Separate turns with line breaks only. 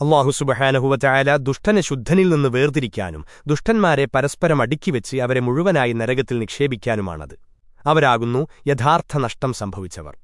അള്ളാഹുസുബഹാനഹുവറ്റായാല ദുഷ്ടനെ ശുദ്ധനിൽ നിന്ന് വേർതിരിക്കാനും ദുഷ്ടന്മാരെ പരസ്പരം അടുക്കിവെച്ച് അവരെ മുഴുവനായി നരകത്തിൽ നിക്ഷേപിക്കാനുമാണത്. അവരാകുന്നു യഥാർത്ഥ നഷ്ടം സംഭവിച്ചവർ.